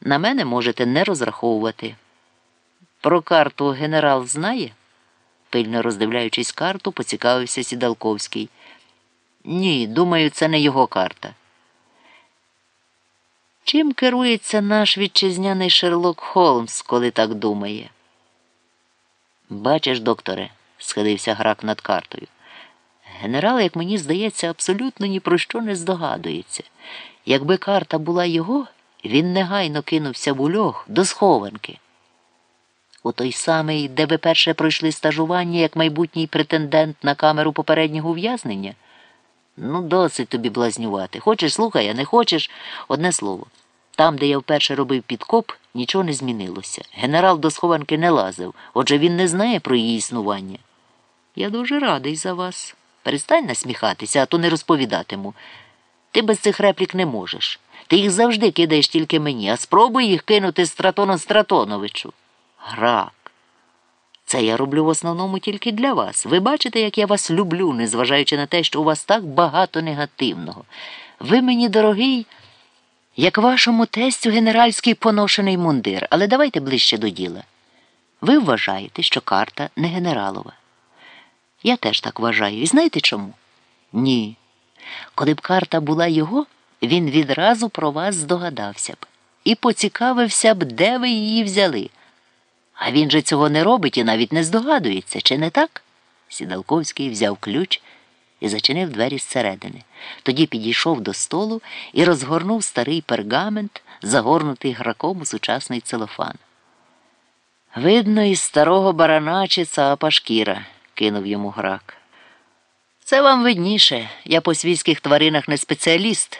На мене можете не розраховувати. Про карту генерал знає? пильно роздивляючись карту, поцікавився Сідалковський. Ні, думаю, це не його карта. Чим керується наш вітчизняний Шерлок Холмс, коли так думає? Бачиш, докторе, схилився грак над картою. Генерал, як мені здається, абсолютно ні про що не здогадується. Якби карта була його, він негайно кинувся в ульох до схованки. У той самий, де ви перше пройшли стажування як майбутній претендент на камеру попереднього ув'язнення? Ну, досить тобі блазнювати. Хочеш, слухай, а не хочеш одне слово. Там, де я вперше робив підкоп, нічого не змінилося. Генерал до схованки не лазив, отже він не знає про її існування. Я дуже радий за вас. Перестань насміхатися, а то не розповідатиму. Ти без цих реплік не можеш. Ти їх завжди кидаєш тільки мені, а спробуй їх кинути Стратону Стратоновичу. Грак. Це я роблю в основному тільки для вас. Ви бачите, як я вас люблю, незважаючи на те, що у вас так багато негативного. Ви мені дорогий, як вашому тестю генеральський поношений мундир, але давайте ближче до діла. Ви вважаєте, що карта не генералова. Я теж так вважаю. І знаєте чому? Ні. Коли б карта була його, він відразу про вас здогадався б і поцікавився б, де ви її взяли. А він же цього не робить і навіть не здогадується, чи не так? Сідалковський взяв ключ і зачинив двері зсередини. Тоді підійшов до столу і розгорнув старий пергамент, загорнутий граком у сучасний целофан. Видно, із старого барана чи цапа шкіра, кинув йому грак. Це вам видніше. Я по свійських тваринах не спеціаліст.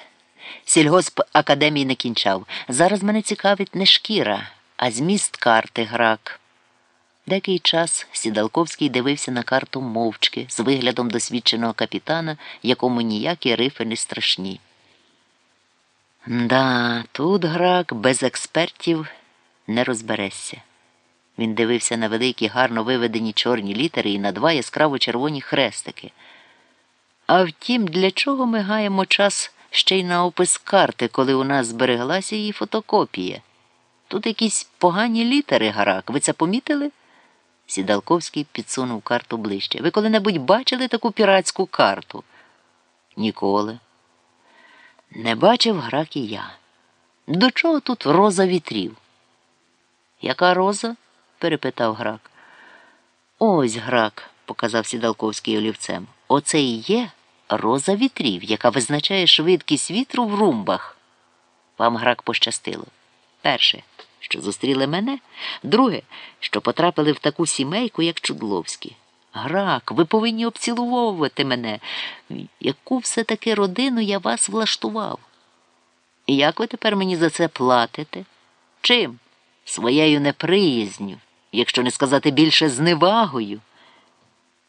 Сільгосп академії не кінчав. Зараз мене цікавить не шкіра, а зміст карти грак. Деякий час Сідалковський дивився на карту мовчки з виглядом досвідченого капітана, якому ніякі рифи не страшні. Да, тут грак без експертів не розберешся. Він дивився на великі, гарно виведені чорні літери і на два яскраво червоні хрестики. А втім, для чого ми гаємо час ще й на опис карти, коли у нас збереглася її фотокопія? Тут якісь погані літери, гарак. Ви це помітили? Сідалковський підсунув карту ближче. Ви коли-небудь бачили таку піратську карту? Ніколи. Не бачив грак і я. До чого тут роза вітрів? Яка роза? перепитав грак. Ось грак, показав Сідалковський олівцем. Оце і є роза вітрів, яка визначає швидкість вітру в румбах. Вам грак пощастило. Перше, що зустріли мене, друге, що потрапили в таку сімейку, як Чудловські. Грак, ви повинні обцілувовувати мене. Яку все таки родину я вас влаштував? І як ви тепер мені за це платите? Чим? Своєю неприязню, якщо не сказати більше зневагою.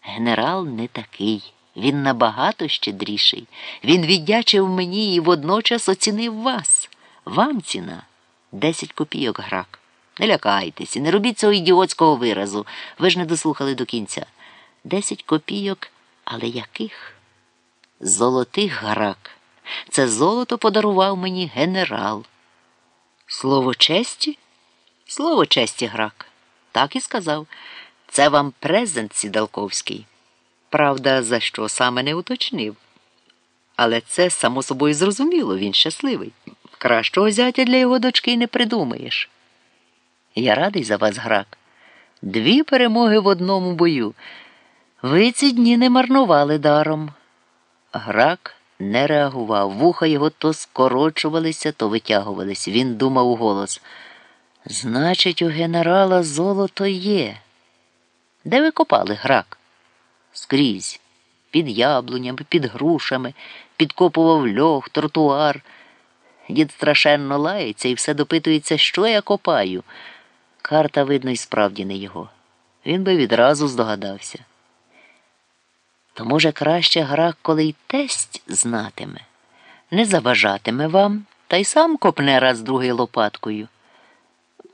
Генерал не такий. Він набагато щедріший. Він віддячив мені і водночас оцінив вас. Вам ціна десять копійок грак. Не лякайтеся, не робіть цього ідіотського виразу. Ви ж не дослухали до кінця. Десять копійок, але яких? Золотих грак. Це золото подарував мені генерал. Слово честі? Слово честі грак. Так і сказав. Це вам презент Сідалковський. Правда, за що саме не уточнив. Але це само собою зрозуміло, він щасливий. Кращого зятя для його дочки не придумаєш. Я радий за вас, грак. Дві перемоги в одному бою. Ви ці дні не марнували даром. Грак не реагував. Вуха його то скорочувалися, то витягувалися. Він думав у голос. Значить, у генерала золото є. Де ви копали грак? Скрізь. Під яблунями, під грушами, підкопував льох, тротуар. Дід страшенно лається і все допитується, що я копаю. Карта, видно, і справді не його. Він би відразу здогадався. То, може, краще грак, коли й тесть знатиме, не заважатиме вам, та й сам копне раз другий лопаткою.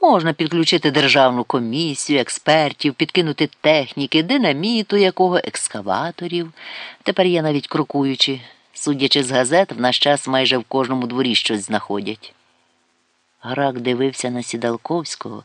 Можна підключити державну комісію, експертів, підкинути техніки, динаміту якого, екскаваторів. Тепер є навіть крокуючі. Судячи з газет, в наш час майже в кожному дворі щось знаходять. Грак дивився на Сідалковського